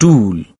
tool